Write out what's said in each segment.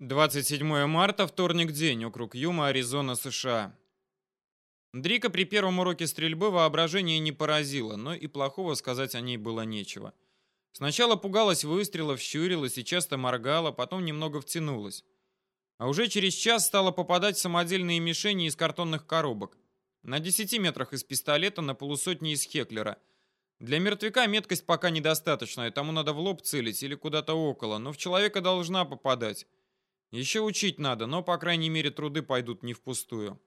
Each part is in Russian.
27 марта, вторник день, округ Юма, Аризона, США. Дрика при первом уроке стрельбы воображение не поразило, но и плохого сказать о ней было нечего. Сначала пугалась выстрелов, щурилась и часто моргала, потом немного втянулась. А уже через час стала попадать самодельные мишени из картонных коробок. На 10 метрах из пистолета, на полусотни из Хеклера. Для мертвяка меткость пока недостаточная, тому надо в лоб целить или куда-то около, но в человека должна попадать. Еще учить надо, но, по крайней мере, труды пойдут не впустую.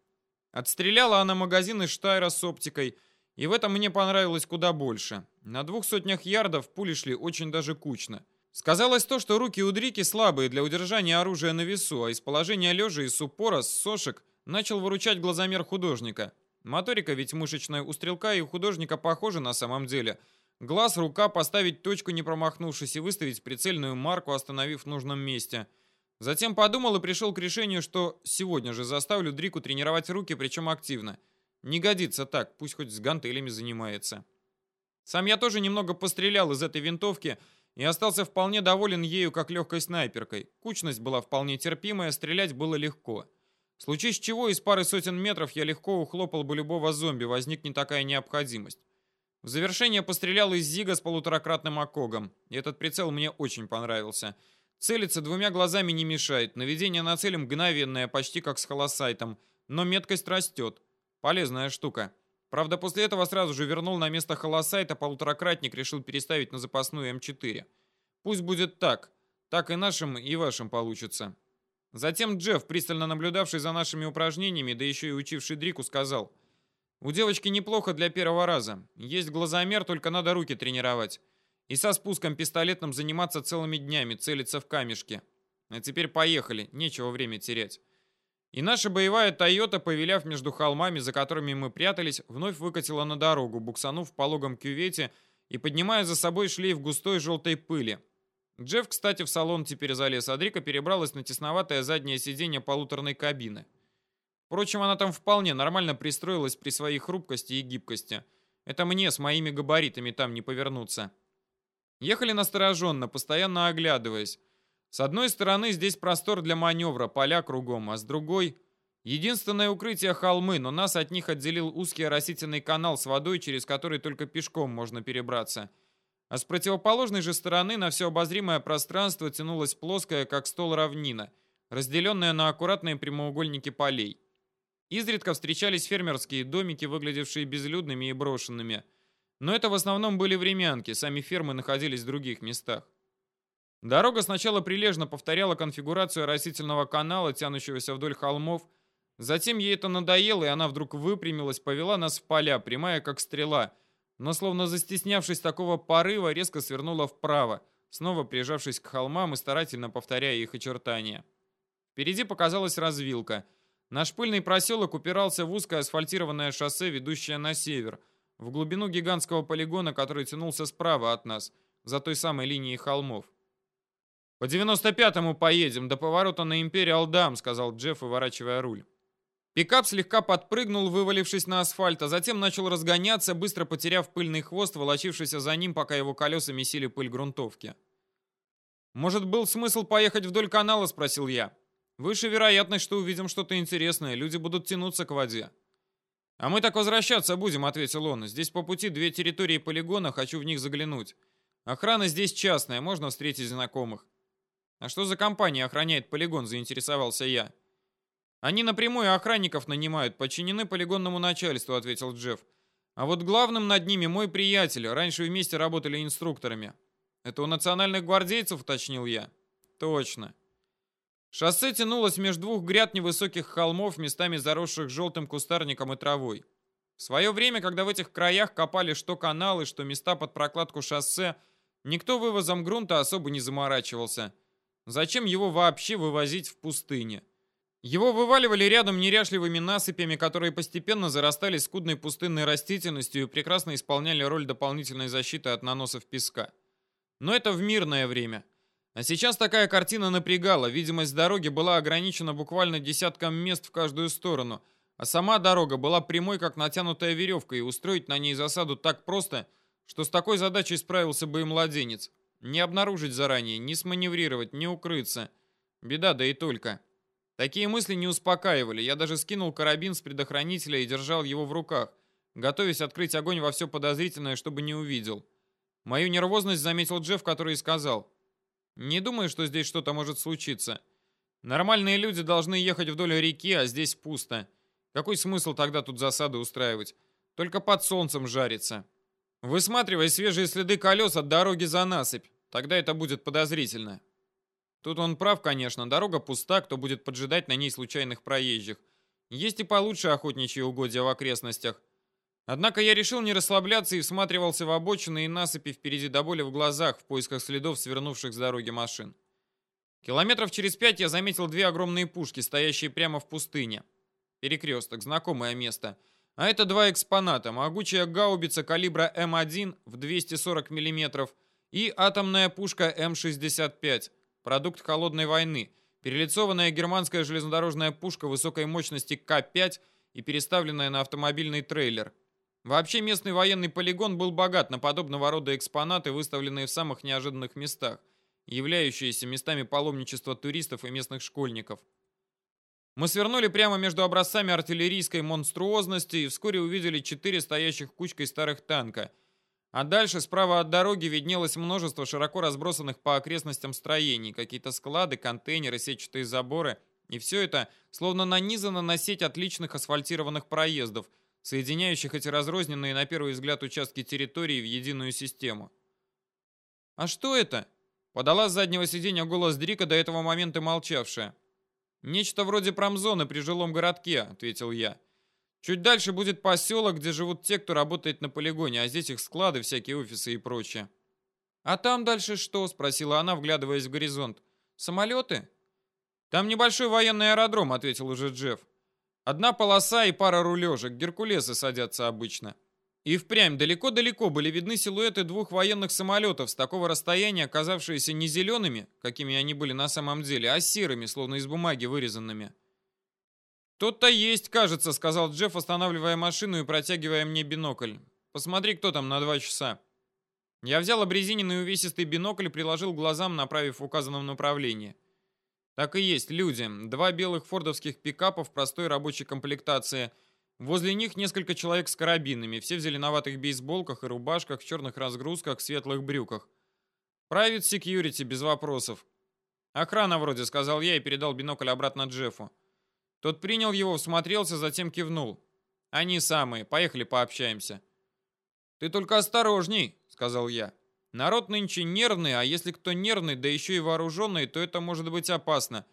Отстреляла она магазин из Штайра с оптикой, и в этом мне понравилось куда больше. На двух сотнях ярдов пули шли очень даже кучно. Сказалось то, что руки у Дрики слабые для удержания оружия на весу, а из положения лежа и с упора, с сошек, начал выручать глазомер художника. Моторика ведь мышечная у стрелка и у художника похожа на самом деле. Глаз, рука, поставить точку не промахнувшись и выставить прицельную марку, остановив в нужном месте – Затем подумал и пришел к решению, что сегодня же заставлю Дрику тренировать руки, причем активно. Не годится так, пусть хоть с гантелями занимается. Сам я тоже немного пострелял из этой винтовки и остался вполне доволен ею как легкой снайперкой. Кучность была вполне терпимая, стрелять было легко. В случае чего из пары сотен метров я легко ухлопал бы любого зомби, возникнет такая необходимость. В завершение пострелял из Зига с полуторакратным окогом, и этот прицел мне очень понравился – Целиться двумя глазами не мешает, наведение на цель мгновенное, почти как с холосайтом, но меткость растет. Полезная штука. Правда, после этого сразу же вернул на место холосайта, полуторакратник решил переставить на запасную М4. Пусть будет так. Так и нашим, и вашим получится. Затем Джефф, пристально наблюдавший за нашими упражнениями, да еще и учивший Дрику, сказал, «У девочки неплохо для первого раза. Есть глазомер, только надо руки тренировать. И со спуском пистолетным заниматься целыми днями, целиться в камешки. А теперь поехали, нечего время терять. И наша боевая «Тойота», повеляв между холмами, за которыми мы прятались, вновь выкатила на дорогу, буксанув в пологом кювете и поднимая за собой шлейф густой желтой пыли. Джефф, кстати, в салон теперь залез, а Дрика перебралась на тесноватое заднее сиденье полуторной кабины. Впрочем, она там вполне нормально пристроилась при своей хрупкости и гибкости. Это мне с моими габаритами там не повернуться. Ехали настороженно, постоянно оглядываясь. С одной стороны здесь простор для маневра, поля кругом, а с другой... Единственное укрытие холмы, но нас от них отделил узкий растительный канал с водой, через который только пешком можно перебраться. А с противоположной же стороны на все обозримое пространство тянулась плоская, как стол равнина, разделенная на аккуратные прямоугольники полей. Изредка встречались фермерские домики, выглядевшие безлюдными и брошенными – но это в основном были времянки, сами фермы находились в других местах. Дорога сначала прилежно повторяла конфигурацию растительного канала, тянущегося вдоль холмов. Затем ей это надоело, и она вдруг выпрямилась, повела нас в поля, прямая как стрела, но словно застеснявшись такого порыва, резко свернула вправо, снова прижавшись к холмам и старательно повторяя их очертания. Впереди показалась развилка. Наш пыльный проселок упирался в узкое асфальтированное шоссе, ведущее на север – в глубину гигантского полигона, который тянулся справа от нас, за той самой линией холмов. «По 95-му поедем, до поворота на Империал Дам», — сказал Джефф, выворачивая руль. Пикап слегка подпрыгнул, вывалившись на асфальт, а затем начал разгоняться, быстро потеряв пыльный хвост, волочившийся за ним, пока его колеса месили пыль грунтовки. «Может, был смысл поехать вдоль канала?» — спросил я. «Выше вероятность, что увидим что-то интересное. Люди будут тянуться к воде». «А мы так возвращаться будем», — ответил он. «Здесь по пути две территории полигона, хочу в них заглянуть. Охрана здесь частная, можно встретить знакомых». «А что за компания охраняет полигон?» — заинтересовался я. «Они напрямую охранников нанимают, подчинены полигонному начальству», — ответил Джефф. «А вот главным над ними мой приятель, раньше вместе работали инструкторами». «Это у национальных гвардейцев?» — уточнил я. «Точно. Шоссе тянулось между двух гряд невысоких холмов, местами заросших желтым кустарником и травой. В свое время, когда в этих краях копали что каналы, что места под прокладку шоссе, никто вывозом грунта особо не заморачивался. Зачем его вообще вывозить в пустыне? Его вываливали рядом неряшливыми насыпями, которые постепенно зарастали скудной пустынной растительностью и прекрасно исполняли роль дополнительной защиты от наносов песка. Но это в мирное время. А сейчас такая картина напрягала, видимость дороги была ограничена буквально десятком мест в каждую сторону, а сама дорога была прямой, как натянутая веревка, и устроить на ней засаду так просто, что с такой задачей справился бы и младенец. Не обнаружить заранее, не сманеврировать, не укрыться. Беда, да и только. Такие мысли не успокаивали. Я даже скинул карабин с предохранителя и держал его в руках, готовясь открыть огонь во все подозрительное, чтобы не увидел. Мою нервозность заметил Джефф, который сказал. «Не думаю, что здесь что-то может случиться. Нормальные люди должны ехать вдоль реки, а здесь пусто. Какой смысл тогда тут засады устраивать? Только под солнцем жарится. Высматривай свежие следы колес от дороги за насыпь. Тогда это будет подозрительно. Тут он прав, конечно. Дорога пуста, кто будет поджидать на ней случайных проезжих. Есть и получше охотничьи угодья в окрестностях. Однако я решил не расслабляться и всматривался в обочины и насыпи впереди до боли в глазах в поисках следов свернувших с дороги машин. Километров через пять я заметил две огромные пушки, стоящие прямо в пустыне. Перекресток, знакомое место. А это два экспоната. Могучая гаубица калибра М1 в 240 мм и атомная пушка М65, продукт холодной войны, перелицованная германская железнодорожная пушка высокой мощности К-5 и переставленная на автомобильный трейлер. Вообще местный военный полигон был богат на подобного рода экспонаты, выставленные в самых неожиданных местах, являющиеся местами паломничества туристов и местных школьников. Мы свернули прямо между образцами артиллерийской монструозности и вскоре увидели четыре стоящих кучкой старых танка. А дальше справа от дороги виднелось множество широко разбросанных по окрестностям строений, какие-то склады, контейнеры, сетчатые заборы. И все это словно нанизано на сеть отличных асфальтированных проездов, соединяющих эти разрозненные на первый взгляд участки территории в единую систему. «А что это?» — подала с заднего сиденья голос Дрика, до этого момента молчавшая. «Нечто вроде промзоны при жилом городке», — ответил я. «Чуть дальше будет поселок, где живут те, кто работает на полигоне, а здесь их склады, всякие офисы и прочее». «А там дальше что?» — спросила она, вглядываясь в горизонт. «Самолеты?» «Там небольшой военный аэродром», — ответил уже Джефф. «Одна полоса и пара рулежек. Геркулесы садятся обычно». И впрямь далеко-далеко были видны силуэты двух военных самолетов с такого расстояния, оказавшиеся не зелеными, какими они были на самом деле, а серыми, словно из бумаги вырезанными. «Тот-то есть, кажется», — сказал Джефф, останавливая машину и протягивая мне бинокль. «Посмотри, кто там на два часа». Я взял обрезиненный увесистый бинокль и приложил глазам, направив в указанном направлении. Так и есть, люди. Два белых фордовских пикапов простой рабочей комплектации — Возле них несколько человек с карабинами, все в зеленоватых бейсболках и рубашках, в черных разгрузках, светлых брюках. Private security, без вопросов. Охрана вроде, сказал я и передал бинокль обратно Джеффу. Тот принял его, всмотрелся, затем кивнул. Они самые, поехали пообщаемся. Ты только осторожней, сказал я. Народ нынче нервный, а если кто нервный, да еще и вооруженный, то это может быть опасно.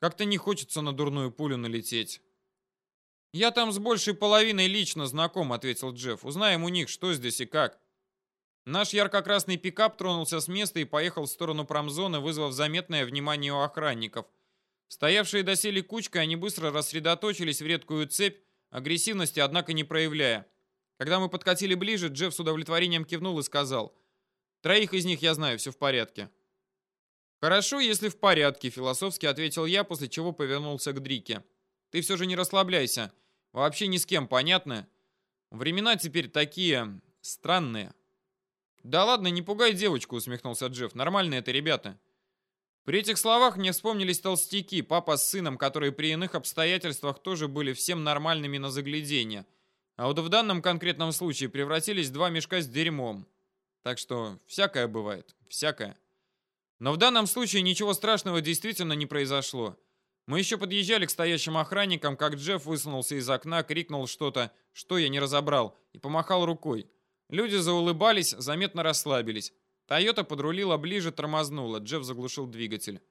Как-то не хочется на дурную пулю налететь. «Я там с большей половиной лично знаком», — ответил Джефф. «Узнаем у них, что здесь и как». Наш ярко-красный пикап тронулся с места и поехал в сторону промзоны, вызвав заметное внимание у охранников. Стоявшие доселе кучкой, они быстро рассредоточились в редкую цепь, агрессивности, однако, не проявляя. Когда мы подкатили ближе, Джефф с удовлетворением кивнул и сказал, «Троих из них я знаю, все в порядке». «Хорошо, если в порядке», — философски ответил я, после чего повернулся к Дрике. «Ты все же не расслабляйся. Вообще ни с кем, понятно? Времена теперь такие... странные. Да ладно, не пугай девочку, усмехнулся Джефф. Нормальные это ребята. При этих словах мне вспомнились толстяки, папа с сыном, которые при иных обстоятельствах тоже были всем нормальными на заглядение. А вот в данном конкретном случае превратились два мешка с дерьмом. Так что всякое бывает, всякое. Но в данном случае ничего страшного действительно не произошло. Мы еще подъезжали к стоящим охранникам, как Джефф высунулся из окна, крикнул что-то, что я не разобрал, и помахал рукой. Люди заулыбались, заметно расслабились. Тойота подрулила ближе, тормознула. Джефф заглушил двигатель.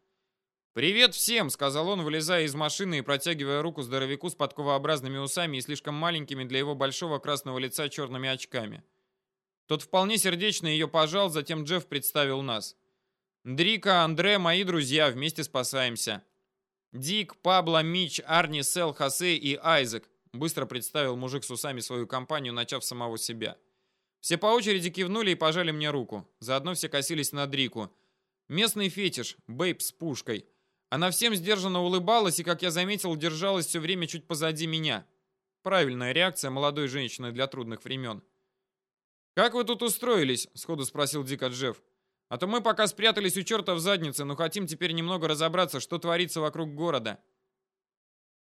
«Привет всем!» — сказал он, вылезая из машины и протягивая руку здоровяку с подковообразными усами и слишком маленькими для его большого красного лица черными очками. Тот вполне сердечно ее пожал, затем Джефф представил нас. «Дрика, Андре, мои друзья, вместе спасаемся. Дик, Пабло, Мич, Арни, Сел, Хосе и Айзек. Быстро представил мужик с усами свою компанию, начав самого себя. Все по очереди кивнули и пожали мне руку. Заодно все косились на Дрику. Местный фетиш, бейб с пушкой. Она всем сдержанно улыбалась и, как я заметил, держалась все время чуть позади меня. Правильная реакция молодой женщины для трудных времен. «Как вы тут устроились?» — сходу спросил Дика Джефф. А то мы пока спрятались у черта в заднице, но хотим теперь немного разобраться, что творится вокруг города».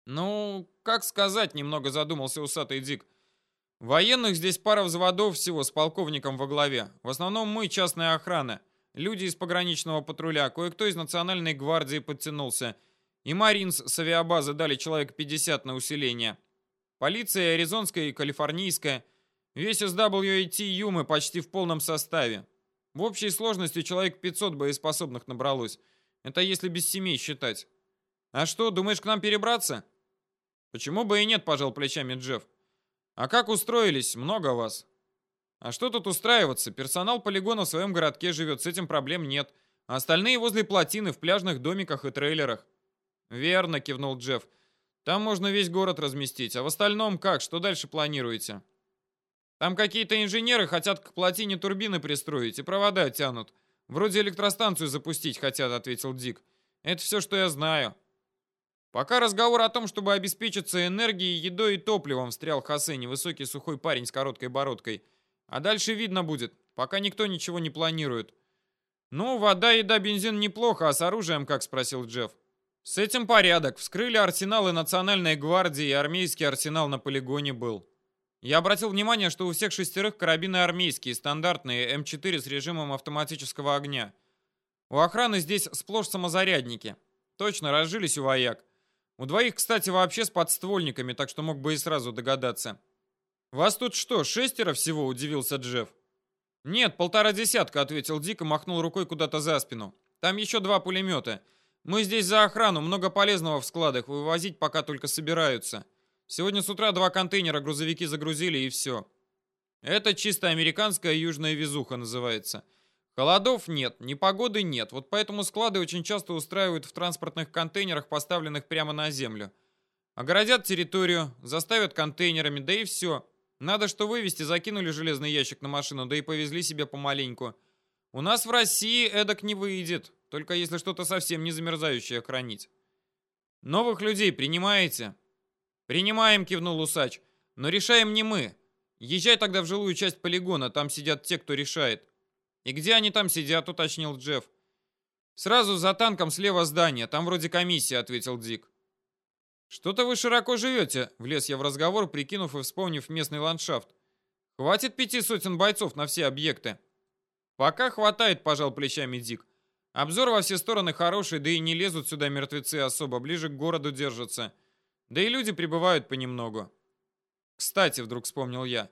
«Ну, как сказать», — немного задумался усатый Дик. «Военных здесь пара взводов всего с полковником во главе. В основном мы, частная охрана. Люди из пограничного патруля, кое-кто из национальной гвардии подтянулся. И Маринс с авиабазы дали человек 50 на усиление. Полиция аризонская и калифорнийская. Весь SWAT Юмы почти в полном составе. В общей сложности человек 500 боеспособных набралось. Это если без семей считать. А что, думаешь к нам перебраться? Почему бы и нет, пожал плечами Джефф. А как устроились? Много вас. А что тут устраиваться? Персонал полигона в своем городке живет, с этим проблем нет. А остальные возле плотины, в пляжных домиках и трейлерах. Верно, кивнул Джефф. Там можно весь город разместить. А в остальном как? Что дальше планируете? Там какие-то инженеры хотят к плотине турбины пристроить и провода тянут. Вроде электростанцию запустить хотят, ответил Дик. Это все, что я знаю. Пока разговор о том, чтобы обеспечиться энергией, едой и топливом, встрял Хосе, невысокий сухой парень с короткой бородкой. А дальше видно будет, пока никто ничего не планирует. «Ну, вода, еда, бензин неплохо, а с оружием как?» – спросил Джефф. «С этим порядок. Вскрыли арсеналы Национальной гвардии, и армейский арсенал на полигоне был. Я обратил внимание, что у всех шестерых карабины армейские, стандартные, М4 с режимом автоматического огня. У охраны здесь сплошь самозарядники. Точно, разжились у вояк. У двоих, кстати, вообще с подствольниками, так что мог бы и сразу догадаться. «Вас тут что, шестеро всего?» – удивился Джефф. «Нет, полтора десятка», – ответил Дик и махнул рукой куда-то за спину. «Там еще два пулемета. Мы здесь за охрану, много полезного в складах, вывозить пока только собираются. Сегодня с утра два контейнера грузовики загрузили и все. Это чисто американская южная везуха называется. Холодов нет, непогоды нет, вот поэтому склады очень часто устраивают в транспортных контейнерах, поставленных прямо на землю. Огородят территорию, заставят контейнерами, да и все. Надо что вывести, закинули железный ящик на машину, да и повезли себе помаленьку. У нас в России эдак не выйдет, только если что-то совсем не замерзающее хранить. Новых людей принимаете? «Принимаем», — кивнул усач. «Но решаем не мы. Езжай тогда в жилую часть полигона, там сидят те, кто решает». «И где они там сидят?» — уточнил Джефф. «Сразу за танком слева здание, там вроде комиссия», — ответил Дик. «Что-то вы широко живете», — влез я в разговор, прикинув и вспомнив местный ландшафт. «Хватит пяти сотен бойцов на все объекты». «Пока хватает», — пожал плечами Дик. «Обзор во все стороны хороший, да и не лезут сюда мертвецы особо, ближе к городу держатся. Да и люди прибывают понемногу. Кстати, вдруг вспомнил я.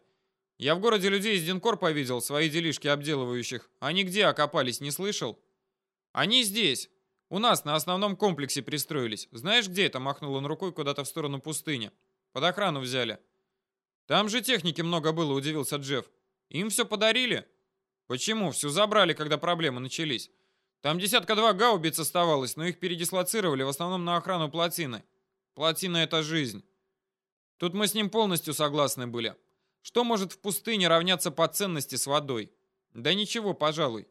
Я в городе людей из Динкорпа видел, свои делишки обделывающих. Они где окопались, не слышал? Они здесь. У нас на основном комплексе пристроились. Знаешь, где это? Махнул он рукой куда-то в сторону пустыни. Под охрану взяли. Там же техники много было, удивился Джефф. Им все подарили? Почему? Все забрали, когда проблемы начались. Там десятка-два гаубиц оставалось, но их передислоцировали в основном на охрану плотины. Плотина — это жизнь. Тут мы с ним полностью согласны были. Что может в пустыне равняться по ценности с водой? Да ничего, пожалуй.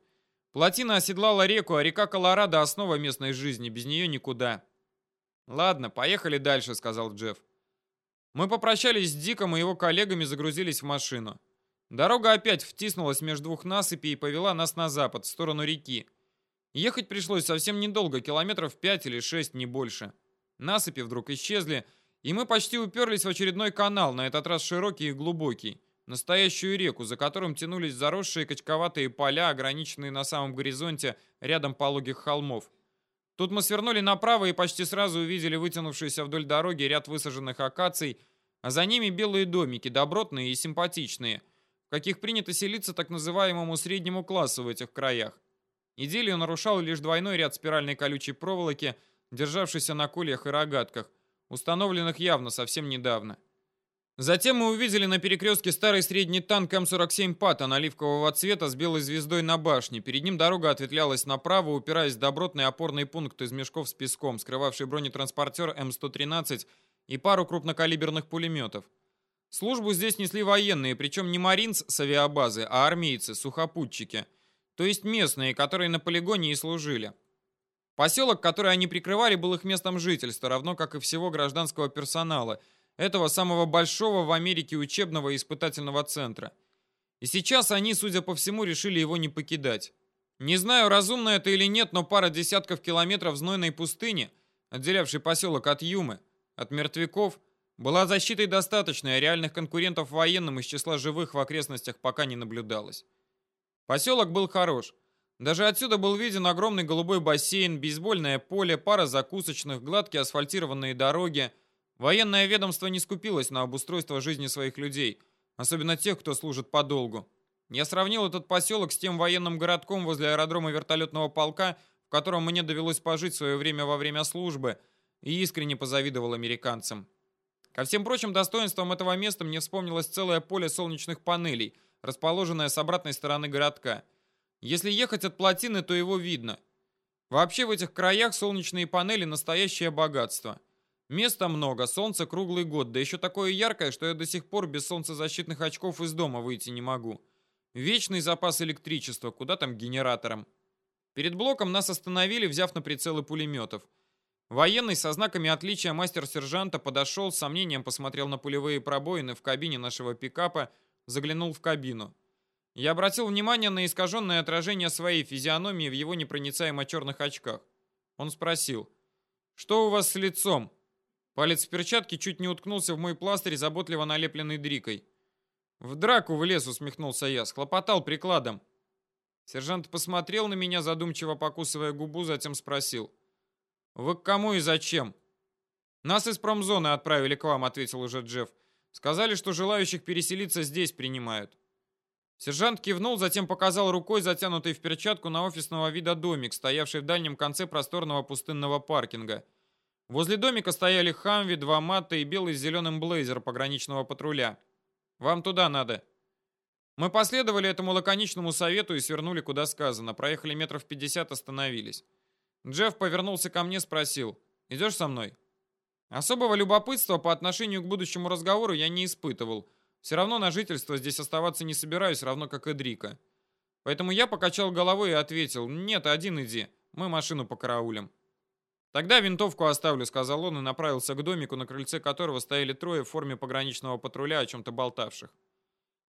Плотина оседлала реку, а река Колорадо — основа местной жизни, без нее никуда. «Ладно, поехали дальше», — сказал Джефф. Мы попрощались с Диком и его коллегами загрузились в машину. Дорога опять втиснулась между двух насыпей и повела нас на запад, в сторону реки. Ехать пришлось совсем недолго, километров пять или шесть, не больше. Насыпи вдруг исчезли, и мы почти уперлись в очередной канал, на этот раз широкий и глубокий. Настоящую реку, за которым тянулись заросшие качковатые поля, ограниченные на самом горизонте рядом пологих холмов. Тут мы свернули направо и почти сразу увидели вытянувшийся вдоль дороги ряд высаженных акаций, а за ними белые домики, добротные и симпатичные, в каких принято селиться так называемому среднему классу в этих краях. Идиллию нарушал лишь двойной ряд спиральной колючей проволоки – державшийся на кольях и рогатках, установленных явно совсем недавно. Затем мы увидели на перекрестке старый средний танк М-47 Паттон оливкового цвета с белой звездой на башне. Перед ним дорога ответвлялась направо, упираясь в добротный опорный пункт из мешков с песком, скрывавший бронетранспортер М-113 и пару крупнокалиберных пулеметов. Службу здесь несли военные, причем не маринц с авиабазы, а армейцы, сухопутчики. То есть местные, которые на полигоне и служили. Поселок, который они прикрывали, был их местом жительства, равно как и всего гражданского персонала, этого самого большого в Америке учебного и испытательного центра. И сейчас они, судя по всему, решили его не покидать. Не знаю, разумно это или нет, но пара десятков километров знойной пустыни, отделявшей поселок от Юмы, от мертвяков, была защитой достаточной, а реальных конкурентов военным из числа живых в окрестностях пока не наблюдалось. Поселок был хорош. Даже отсюда был виден огромный голубой бассейн, бейсбольное поле, пара закусочных, гладкие асфальтированные дороги. Военное ведомство не скупилось на обустройство жизни своих людей, особенно тех, кто служит подолгу. Я сравнил этот поселок с тем военным городком возле аэродрома вертолетного полка, в котором мне довелось пожить свое время во время службы, и искренне позавидовал американцам. Ко всем прочим достоинствам этого места мне вспомнилось целое поле солнечных панелей, расположенное с обратной стороны городка. Если ехать от плотины, то его видно. Вообще в этих краях солнечные панели – настоящее богатство. Места много, солнце круглый год, да еще такое яркое, что я до сих пор без солнцезащитных очков из дома выйти не могу. Вечный запас электричества, куда там генератором. Перед блоком нас остановили, взяв на прицелы пулеметов. Военный со знаками отличия мастер-сержанта подошел, с сомнением посмотрел на пулевые пробоины в кабине нашего пикапа, заглянул в кабину. Я обратил внимание на искаженное отражение своей физиономии в его непроницаемо черных очках. Он спросил, «Что у вас с лицом?» Палец в перчатке чуть не уткнулся в мой пластырь, заботливо налепленный дрикой. «В драку в лес», — усмехнулся я, схлопотал прикладом. Сержант посмотрел на меня, задумчиво покусывая губу, затем спросил. «Вы к кому и зачем?» «Нас из промзоны отправили к вам», — ответил уже Джефф. «Сказали, что желающих переселиться здесь принимают». Сержант кивнул, затем показал рукой, затянутой в перчатку, на офисного вида домик, стоявший в дальнем конце просторного пустынного паркинга. Возле домика стояли Хамви, два матта и белый с зеленым блейзер пограничного патруля. Вам туда надо». Мы последовали этому лаконичному совету и свернули куда сказано. Проехали метров пятьдесят, остановились. Джефф повернулся ко мне, спросил. «Идешь со мной?» Особого любопытства по отношению к будущему разговору я не испытывал. Все равно на жительство здесь оставаться не собираюсь, равно как и Дрика. Поэтому я покачал головой и ответил, «Нет, один иди, мы машину покараулим». «Тогда винтовку оставлю», — сказал он и направился к домику, на крыльце которого стояли трое в форме пограничного патруля, о чем-то болтавших.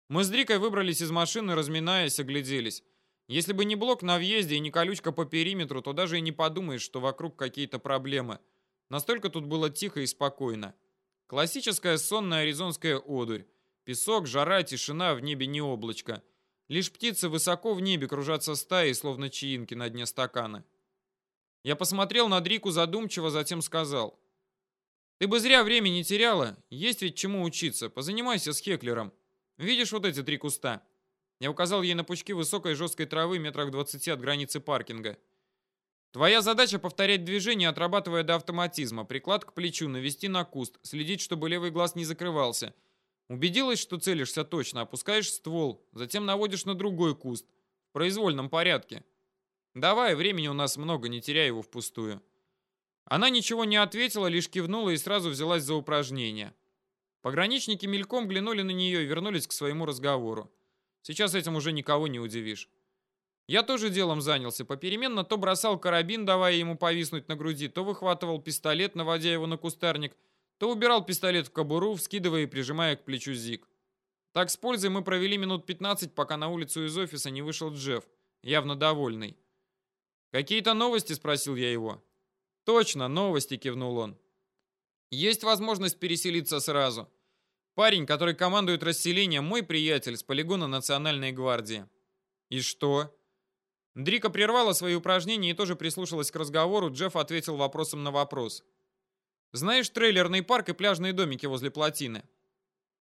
Мы с Дрикой выбрались из машины, разминаясь, огляделись. Если бы не блок на въезде и не колючка по периметру, то даже и не подумаешь, что вокруг какие-то проблемы. Настолько тут было тихо и спокойно. Классическая сонная аризонская одурь. Песок, жара, тишина, в небе не облачко. Лишь птицы высоко в небе кружатся стаи, словно чаинки на дне стакана. Я посмотрел на Дрику задумчиво, затем сказал. «Ты бы зря время не теряла. Есть ведь чему учиться. Позанимайся с Хеклером. Видишь вот эти три куста?» Я указал ей на пучки высокой жесткой травы метрах двадцати от границы паркинга. «Твоя задача повторять движение, отрабатывая до автоматизма. Приклад к плечу, навести на куст, следить, чтобы левый глаз не закрывался. Убедилась, что целишься точно, опускаешь ствол, затем наводишь на другой куст. В произвольном порядке. Давай, времени у нас много, не теряй его впустую. Она ничего не ответила, лишь кивнула и сразу взялась за упражнение. Пограничники мельком глянули на нее и вернулись к своему разговору. Сейчас этим уже никого не удивишь. Я тоже делом занялся. Попеременно то бросал карабин, давая ему повиснуть на груди, то выхватывал пистолет, наводя его на кустарник, то убирал пистолет в кобуру, вскидывая и прижимая к плечу Зиг. Так с пользой мы провели минут 15, пока на улицу из офиса не вышел Джефф, явно довольный. «Какие-то новости?» — спросил я его. «Точно, новости», — кивнул он. «Есть возможность переселиться сразу. Парень, который командует расселением, мой приятель с полигона Национальной гвардии». «И что?» Дрика прервала свои упражнения и тоже прислушалась к разговору. Джефф ответил вопросом на вопрос. «Знаешь трейлерный парк и пляжные домики возле плотины?»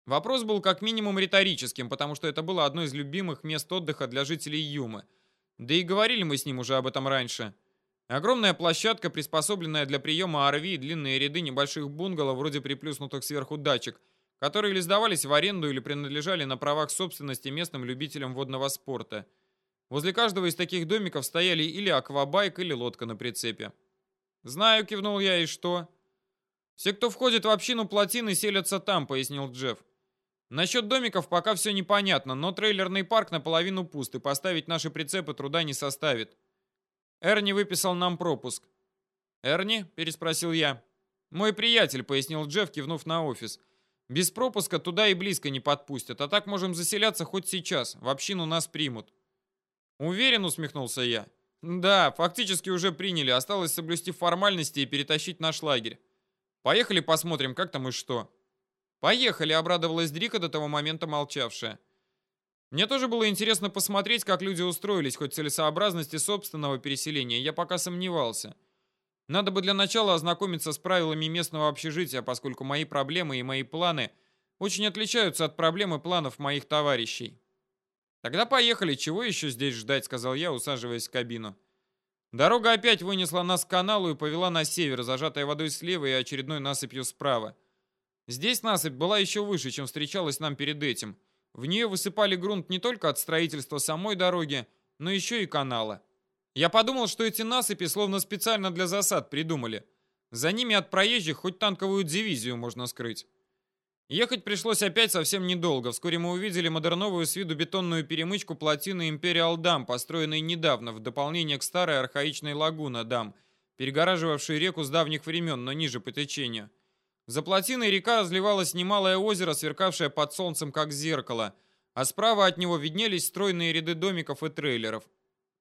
Вопрос был как минимум риторическим, потому что это было одно из любимых мест отдыха для жителей Юмы — да и говорили мы с ним уже об этом раньше. Огромная площадка, приспособленная для приема RV и длинные ряды небольших бунгало, вроде приплюснутых сверху дачек, которые или сдавались в аренду или принадлежали на правах собственности местным любителям водного спорта. Возле каждого из таких домиков стояли или аквабайк, или лодка на прицепе. «Знаю», — кивнул я, — «и что?» «Все, кто входит в общину плотины, селятся там», — пояснил Джефф. Насчет домиков пока все непонятно, но трейлерный парк наполовину пуст, и поставить наши прицепы труда не составит. Эрни выписал нам пропуск. «Эрни?» – переспросил я. «Мой приятель», – пояснил Джефф, кивнув на офис. «Без пропуска туда и близко не подпустят, а так можем заселяться хоть сейчас, в общину нас примут». Уверен, усмехнулся я. Да, фактически уже приняли, осталось соблюсти формальности и перетащить наш лагерь. Поехали посмотрим, как там и что. Поехали, обрадовалась Дрика до того момента молчавшая. Мне тоже было интересно посмотреть, как люди устроились, хоть целесообразности собственного переселения я пока сомневался. Надо бы для начала ознакомиться с правилами местного общежития, поскольку мои проблемы и мои планы очень отличаются от проблем и планов моих товарищей. Тогда поехали, чего еще здесь ждать, сказал я, усаживаясь в кабину. Дорога опять вынесла нас к каналу и повела на север, зажатая водой слева и очередной насыпью справа. Здесь насыпь была еще выше, чем встречалась нам перед этим. В нее высыпали грунт не только от строительства самой дороги, но еще и канала. Я подумал, что эти насыпи словно специально для засад придумали. За ними от проезжих хоть танковую дивизию можно скрыть. Ехать пришлось опять совсем недолго. Вскоре мы увидели модерновую с виду бетонную перемычку плотины Imperial Dam, построенной недавно, в дополнение к старой архаичной лагуна Дам, перегораживавшей реку с давних времен, но ниже по течению. За плотиной река разливалось немалое озеро, сверкавшее под солнцем как зеркало, а справа от него виднелись стройные ряды домиков и трейлеров.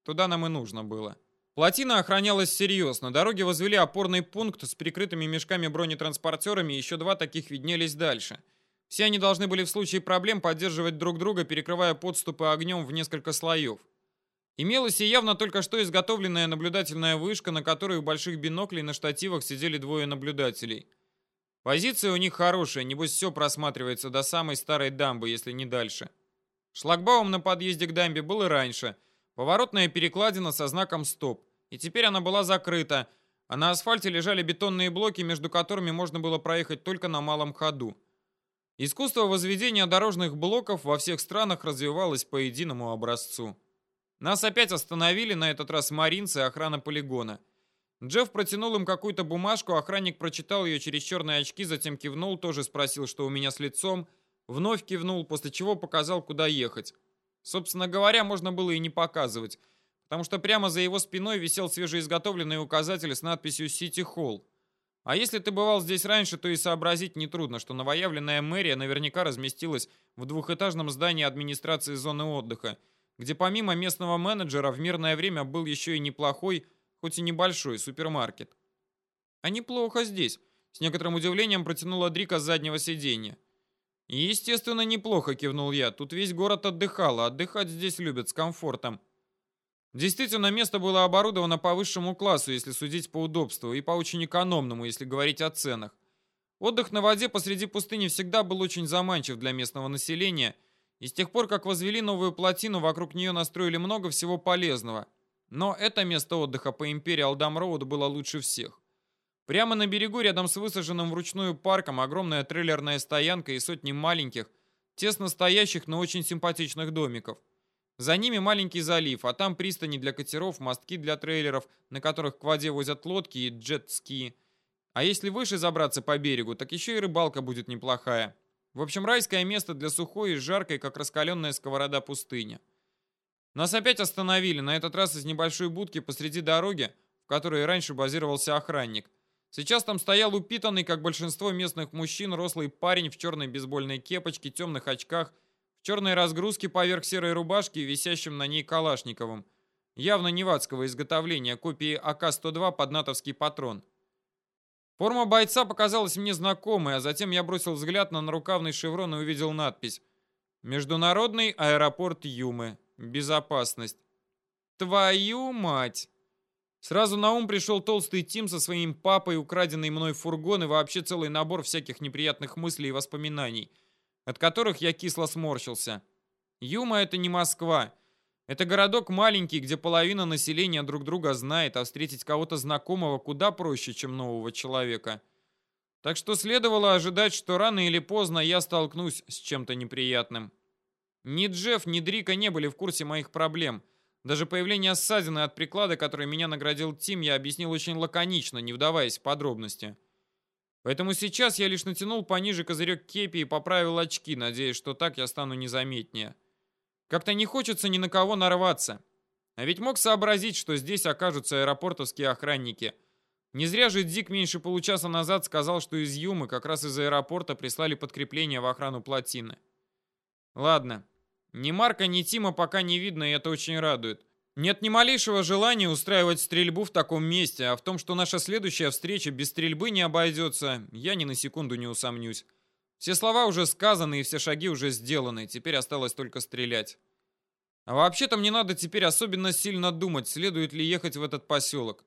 Туда нам и нужно было. Плотина охранялась серьезно. На дороге возвели опорный пункт с прикрытыми мешками бронетранспортерами, и еще два таких виднелись дальше. Все они должны были в случае проблем поддерживать друг друга, перекрывая подступы огнем в несколько слоев. Имелась и явно только что изготовленная наблюдательная вышка, на которой у больших биноклей на штативах сидели двое наблюдателей. Позиция у них хорошая, небось все просматривается до самой старой дамбы, если не дальше. Шлагбаум на подъезде к дамбе был и раньше – Поворотная перекладина со знаком «Стоп». И теперь она была закрыта, а на асфальте лежали бетонные блоки, между которыми можно было проехать только на малом ходу. Искусство возведения дорожных блоков во всех странах развивалось по единому образцу. Нас опять остановили, на этот раз маринцы и охрана полигона. Джефф протянул им какую-то бумажку, охранник прочитал ее через черные очки, затем кивнул, тоже спросил, что у меня с лицом, вновь кивнул, после чего показал, куда ехать. Собственно говоря, можно было и не показывать, потому что прямо за его спиной висел свежеизготовленный указатель с надписью «Сити Холл». А если ты бывал здесь раньше, то и сообразить нетрудно, что новоявленная мэрия наверняка разместилась в двухэтажном здании администрации зоны отдыха, где помимо местного менеджера в мирное время был еще и неплохой, хоть и небольшой, супермаркет. А неплохо здесь, с некоторым удивлением протянула Дрика с заднего сиденья. Естественно, неплохо, кивнул я. Тут весь город отдыхал, а отдыхать здесь любят с комфортом. Действительно, место было оборудовано по высшему классу, если судить по удобству, и по очень экономному, если говорить о ценах. Отдых на воде посреди пустыни всегда был очень заманчив для местного населения, и с тех пор, как возвели новую плотину, вокруг нее настроили много всего полезного. Но это место отдыха по Dam Road было лучше всех. Прямо на берегу, рядом с высаженным вручную парком, огромная трейлерная стоянка и сотни маленьких, тесно стоящих, но очень симпатичных домиков. За ними маленький залив, а там пристани для катеров, мостки для трейлеров, на которых к воде возят лодки и джет-ски. А если выше забраться по берегу, так еще и рыбалка будет неплохая. В общем, райское место для сухой и жаркой, как раскаленная сковорода пустыня. Нас опять остановили, на этот раз из небольшой будки посреди дороги, в которой раньше базировался охранник – Сейчас там стоял упитанный, как большинство местных мужчин, рослый парень в черной бейсбольной кепочке, темных очках, в черной разгрузке поверх серой рубашки и висящим на ней калашниковым. Явно невадского изготовления, копии АК-102 под натовский патрон. Форма бойца показалась мне знакомой, а затем я бросил взгляд на нарукавный шеврон и увидел надпись «Международный аэропорт Юмы. Безопасность». «Твою мать!» Сразу на ум пришел толстый Тим со своим папой, украденный мной фургон и вообще целый набор всяких неприятных мыслей и воспоминаний, от которых я кисло сморщился. Юма — это не Москва. Это городок маленький, где половина населения друг друга знает, а встретить кого-то знакомого куда проще, чем нового человека. Так что следовало ожидать, что рано или поздно я столкнусь с чем-то неприятным. Ни Джефф, ни Дрика не были в курсе моих проблем — даже появление ссадины от приклада, который меня наградил Тим, я объяснил очень лаконично, не вдаваясь в подробности. Поэтому сейчас я лишь натянул пониже козырек кепи и поправил очки, надеясь, что так я стану незаметнее. Как-то не хочется ни на кого нарваться. А ведь мог сообразить, что здесь окажутся аэропортовские охранники. Не зря же Дик меньше получаса назад сказал, что из Юмы как раз из аэропорта прислали подкрепление в охрану плотины. Ладно, Ни Марка, ни Тима пока не видно, и это очень радует. Нет ни малейшего желания устраивать стрельбу в таком месте, а в том, что наша следующая встреча без стрельбы не обойдется, я ни на секунду не усомнюсь. Все слова уже сказаны и все шаги уже сделаны, теперь осталось только стрелять. А вообще-то мне надо теперь особенно сильно думать, следует ли ехать в этот поселок.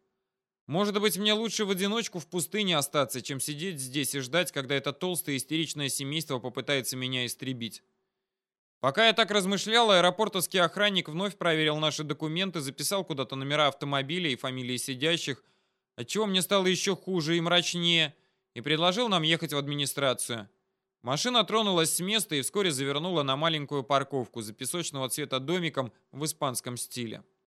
Может быть, мне лучше в одиночку в пустыне остаться, чем сидеть здесь и ждать, когда это толстое истеричное семейство попытается меня истребить. Пока я так размышлял, аэропортовский охранник вновь проверил наши документы, записал куда-то номера автомобиля и фамилии сидящих, отчего мне стало еще хуже и мрачнее, и предложил нам ехать в администрацию. Машина тронулась с места и вскоре завернула на маленькую парковку за песочного цвета домиком в испанском стиле.